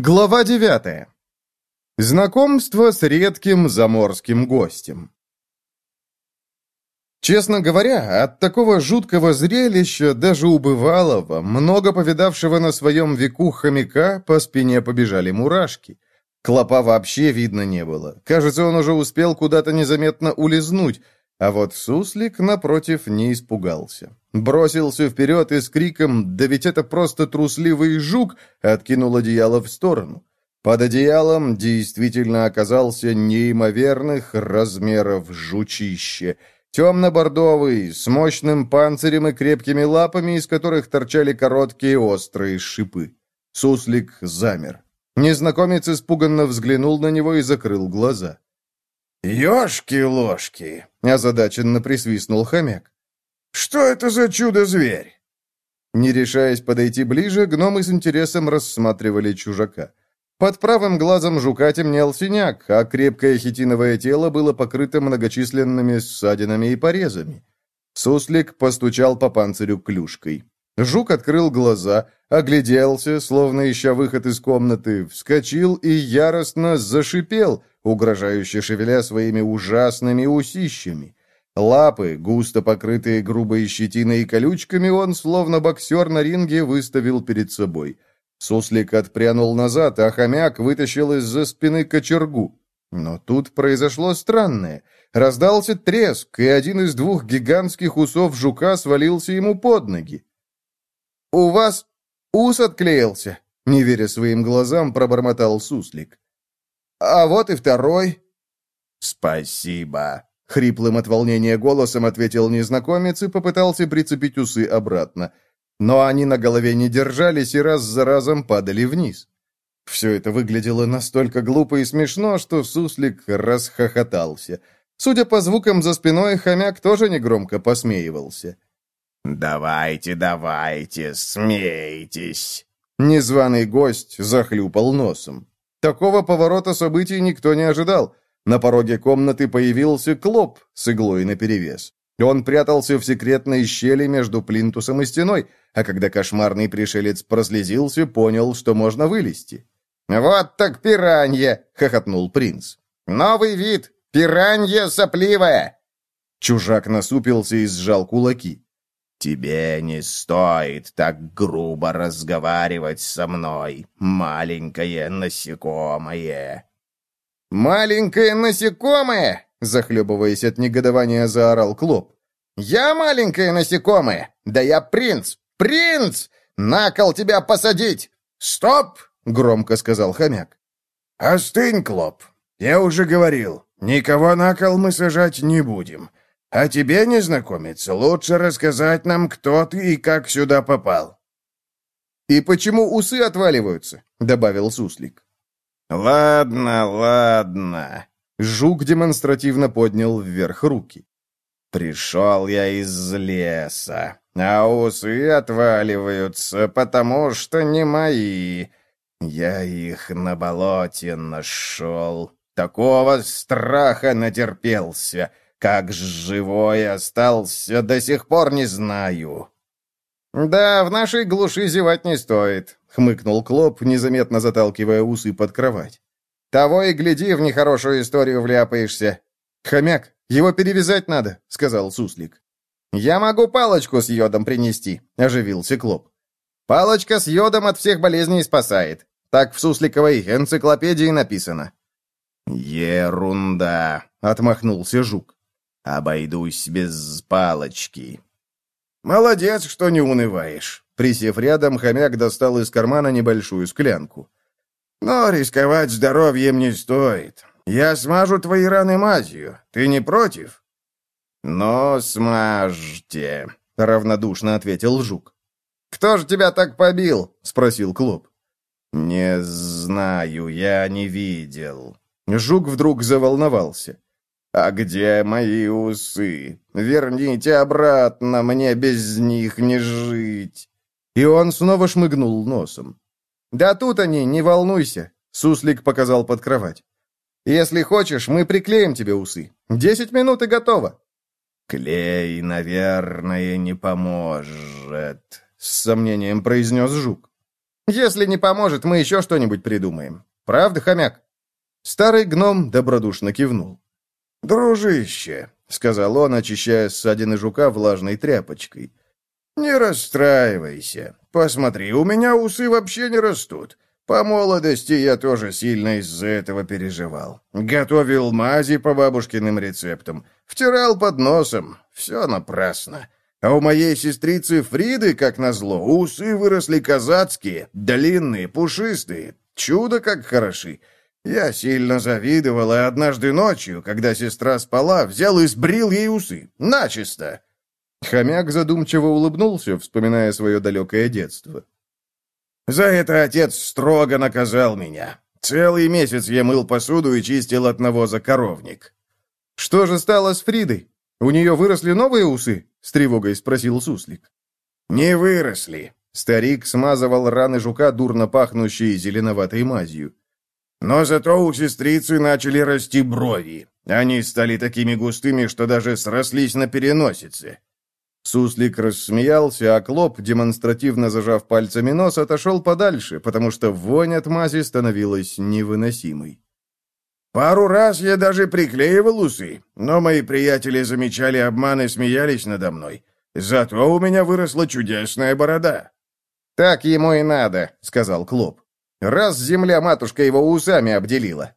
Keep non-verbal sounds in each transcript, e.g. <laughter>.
Глава девятая. Знакомство с редким заморским гостем. Честно говоря, от такого жуткого зрелища, даже у бывалого, много повидавшего на своем веку хомяка, по спине побежали мурашки. Клопа вообще видно не было. Кажется, он уже успел куда-то незаметно улизнуть, а вот суслик, напротив, не испугался. Бросился вперед и с криком «Да ведь это просто трусливый жук!» откинул одеяло в сторону. Под одеялом действительно оказался неимоверных размеров жучище. Темно-бордовый, с мощным панцирем и крепкими лапами, из которых торчали короткие острые шипы. Суслик замер. Незнакомец испуганно взглянул на него и закрыл глаза. «Ешки-ложки!» — озадаченно присвистнул хомяк. «Что это за чудо-зверь?» Не решаясь подойти ближе, гномы с интересом рассматривали чужака. Под правым глазом жука темнел синяк, а крепкое хитиновое тело было покрыто многочисленными ссадинами и порезами. Суслик постучал по панцирю клюшкой. Жук открыл глаза, огляделся, словно ища выход из комнаты, вскочил и яростно зашипел, угрожающе шевеля своими ужасными усищами. Лапы, густо покрытые грубой щетиной и колючками, он, словно боксер на ринге, выставил перед собой. Суслик отпрянул назад, а хомяк вытащил из-за спины кочергу. Но тут произошло странное. Раздался треск, и один из двух гигантских усов жука свалился ему под ноги. «У вас ус отклеился», — не веря своим глазам, пробормотал Суслик. «А вот и второй». «Спасибо», Хриплым от волнения голосом ответил незнакомец и попытался прицепить усы обратно. Но они на голове не держались и раз за разом падали вниз. Все это выглядело настолько глупо и смешно, что суслик расхохотался. Судя по звукам за спиной, хомяк тоже негромко посмеивался. «Давайте, давайте, смейтесь!» Незваный гость захлюпал носом. Такого поворота событий никто не ожидал — на пороге комнаты появился Клоп с иглой наперевес. Он прятался в секретной щели между плинтусом и стеной, а когда кошмарный пришелец прослезился, понял, что можно вылезти. «Вот так пиранье!» — хохотнул принц. «Новый вид! Пиранье сопливая!» Чужак насупился и сжал кулаки. «Тебе не стоит так грубо разговаривать со мной, маленькое насекомое!» «Маленькое насекомое!» — захлебываясь от негодования, заорал Клоп. «Я маленькое насекомое! Да я принц! Принц! На кол тебя посадить!» «Стоп!» — громко сказал хомяк. «Остынь, Клоп. Я уже говорил, никого на кол мы сажать не будем. А тебе, незнакомец, лучше рассказать нам, кто ты и как сюда попал». «И почему усы отваливаются?» — добавил Суслик. «Ладно, ладно». Жук демонстративно поднял вверх руки. «Пришел я из леса, а усы отваливаются, потому что не мои. Я их на болоте нашел. Такого страха натерпелся, как живой остался, до сих пор не знаю». «Да, в нашей глуши зевать не стоит. — хмыкнул Клоп, незаметно заталкивая усы под кровать. «Того и гляди, в нехорошую историю вляпаешься». «Хомяк, его перевязать надо», — сказал Суслик. «Я могу палочку с йодом принести», — оживился Клоп. «Палочка с йодом от всех болезней спасает. Так в Сусликовой энциклопедии написано». «Ерунда», — отмахнулся Жук. «Обойдусь без палочки». «Молодец, что не унываешь». Присев рядом, хомяк достал из кармана небольшую склянку. «Но рисковать здоровьем не стоит. Я смажу твои раны мазью. Ты не против?» «Ну, смажьте», — равнодушно ответил жук. «Кто же тебя так побил?» — спросил Клоп. «Не знаю, я не видел». Жук вдруг заволновался. «А где мои усы? Верните обратно, мне без них не жить». И он снова шмыгнул носом. «Да тут они, не волнуйся», — Суслик показал под кровать. «Если хочешь, мы приклеим тебе усы. Десять минут и готово». «Клей, наверное, не поможет», — с сомнением произнес Жук. Если не поможет, мы еще что-нибудь придумаем. Правда, хомяк?» Старый гном добродушно кивнул. «Дружище», — сказал он, очищая ссадины жука влажной тряпочкой, — «не расстраивайся. Посмотри, у меня усы вообще не растут. По молодости я тоже сильно из-за этого переживал. Готовил мази по бабушкиным рецептам, втирал под носом. Все напрасно. А у моей сестрицы Фриды, как назло, усы выросли казацкие, длинные, пушистые. Чудо как хороши. Я сильно завидовал, и однажды ночью, когда сестра спала, взял и сбрил ей усы. Начисто. Хомяк задумчиво улыбнулся, вспоминая свое далекое детство. За это отец строго наказал меня. Целый месяц я мыл посуду и чистил от навоза коровник. «Что же стало с Фридой? У нее выросли новые усы?» — с тревогой спросил Суслик. «Не выросли». Старик смазывал раны жука, дурно пахнущей зеленоватой мазью. «Но зато у сестрицы начали расти брови. Они стали такими густыми, что даже срослись на переносице. Суслик рассмеялся, а Клоп, демонстративно зажав пальцами нос, отошел подальше, потому что вонь от мази становилась невыносимой. «Пару раз я даже приклеивал усы, но мои приятели замечали обман и смеялись надо мной. Зато у меня выросла чудесная борода». «Так ему и надо», — сказал Клоп. «Раз земля-матушка его усами обделила».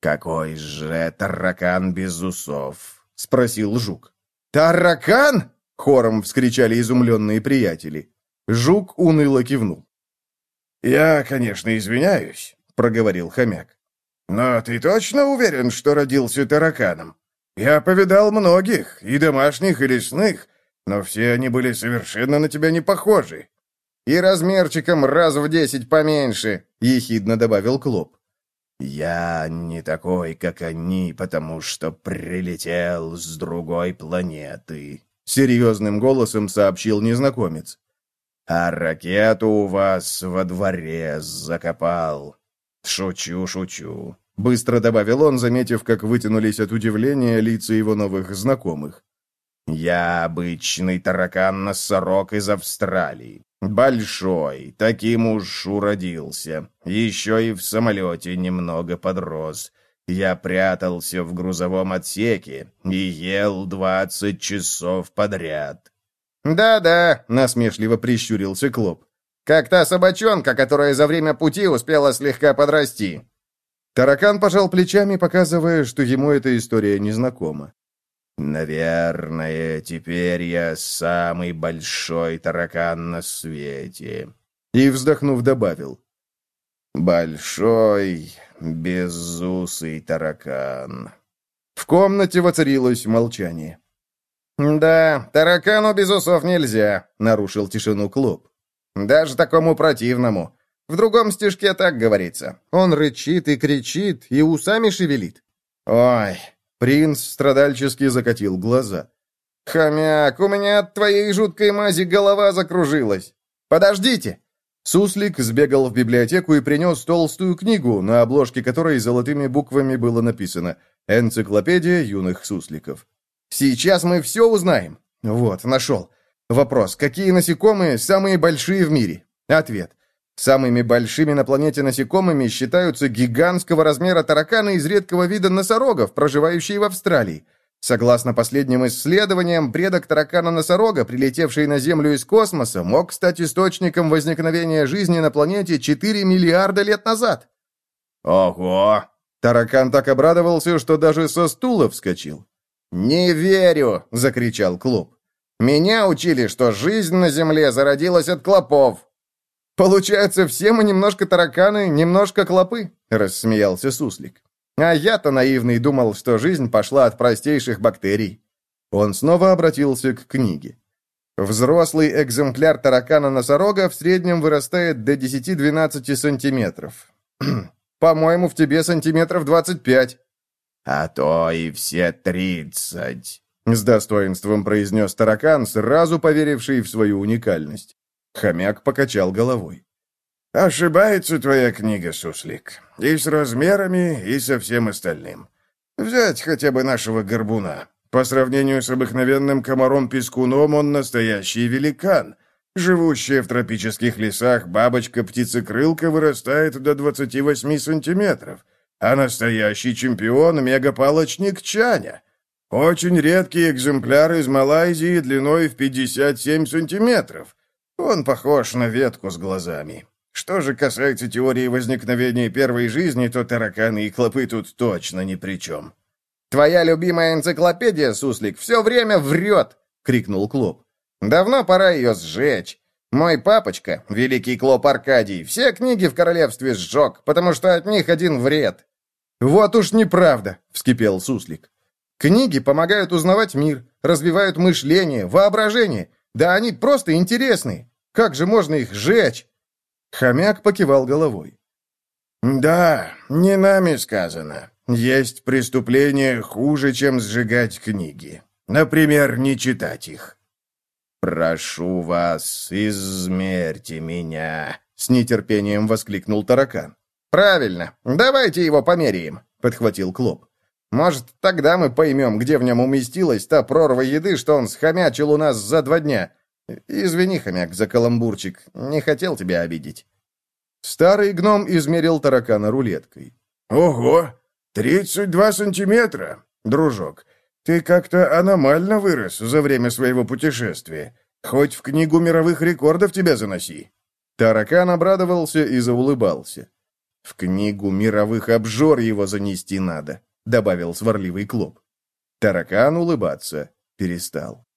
«Какой же таракан без усов?» — спросил Жук. «Таракан?» Хором вскричали изумленные приятели. Жук уныло кивнул. «Я, конечно, извиняюсь», — проговорил хомяк. «Но ты точно уверен, что родился тараканом? Я повидал многих, и домашних, и лесных, но все они были совершенно на тебя не похожи». «И размерчиком раз в десять поменьше», — ехидно добавил Клоп. «Я не такой, как они, потому что прилетел с другой планеты», серьезным голосом сообщил незнакомец. «А ракету у вас во дворе закопал. Шучу, шучу», — быстро добавил он, заметив, как вытянулись от удивления лица его новых знакомых. «Я обычный таракан-носорог из Австралии. Большой, таким уж уродился. Еще и в самолете немного подрос. Я прятался в грузовом отсеке и ел двадцать часов подряд. «Да-да», — насмешливо прищурился Клоп. «Как та собачонка, которая за время пути успела слегка подрасти». Таракан пожал плечами, показывая, что ему эта история незнакома. «Наверное, теперь я самый большой таракан на свете». И, вздохнув, добавил. «Большой, безусый таракан». В комнате воцарилось молчание. «Да, таракану без усов нельзя», — нарушил тишину клуб. «Даже такому противному. В другом стишке так говорится. Он рычит и кричит, и усами шевелит». «Ой!» — принц страдальчески закатил глаза. «Хомяк, у меня от твоей жуткой мази голова закружилась. Подождите!» Суслик сбегал в библиотеку и принес толстую книгу, на обложке которой золотыми буквами было написано «Энциклопедия юных сусликов». «Сейчас мы все узнаем». Вот, нашел. Вопрос. Какие насекомые самые большие в мире? Ответ. Самыми большими на планете насекомыми считаются гигантского размера тараканы из редкого вида носорогов, проживающие в Австралии. Согласно последним исследованиям, предок таракана-носорога, прилетевший на Землю из космоса, мог стать источником возникновения жизни на планете 4 миллиарда лет назад. Ого! Таракан так обрадовался, что даже со стула вскочил. «Не верю!» — закричал Клуб. «Меня учили, что жизнь на Земле зародилась от клопов». «Получается, все мы немножко тараканы, немножко клопы», — рассмеялся Суслик. А я-то наивный думал, что жизнь пошла от простейших бактерий. Он снова обратился к книге. Взрослый экземпляр таракана-носорога в среднем вырастает до 10-12 сантиметров. <clears throat> По-моему, в тебе сантиметров 25. А то и все 30. С достоинством произнес таракан, сразу поверивший в свою уникальность. Хомяк покачал головой. Ошибается твоя книга, Суслик. И с размерами, и со всем остальным. Взять хотя бы нашего горбуна. По сравнению с обыкновенным комаром-пескуном он настоящий великан. Живущая в тропических лесах бабочка-птицекрылка вырастает до 28 сантиметров, а настоящий чемпион — мегапалочник Чаня. Очень редкий экземпляр из Малайзии длиной в 57 сантиметров. Он похож на ветку с глазами. Что же касается теории возникновения первой жизни, то тараканы и клопы тут точно ни при чем. «Твоя любимая энциклопедия, Суслик, все время врет!» — крикнул Клоп. Давно пора ее сжечь. Мой папочка, великий Клоп Аркадий, все книги в королевстве сжег, потому что от них один вред». «Вот уж неправда», — вскипел Суслик. «Книги помогают узнавать мир, развивают мышление, воображение. Да они просто интересные. Как же можно их сжечь?» Хомяк покивал головой. «Да, не нами сказано. Есть преступления хуже, чем сжигать книги. Например, не читать их. «Прошу вас, измерьте меня!» — с нетерпением воскликнул таракан. «Правильно, давайте его померяем», — подхватил Клоп. «Может, тогда мы поймем, где в нем уместилась та прорва еды, что он схомячил у нас за два дня. Извини, хомяк, за каламбурчик, не хотел тебя обидеть». Старый гном измерил таракана рулеткой. «Ого! Тридцать два сантиметра! Дружок, ты как-то аномально вырос за время своего путешествия. Хоть в книгу мировых рекордов тебя заноси». Таракан обрадовался и заулыбался. «В книгу мировых обжор его занести надо», — добавил сварливый Клоп. Таракан улыбаться перестал.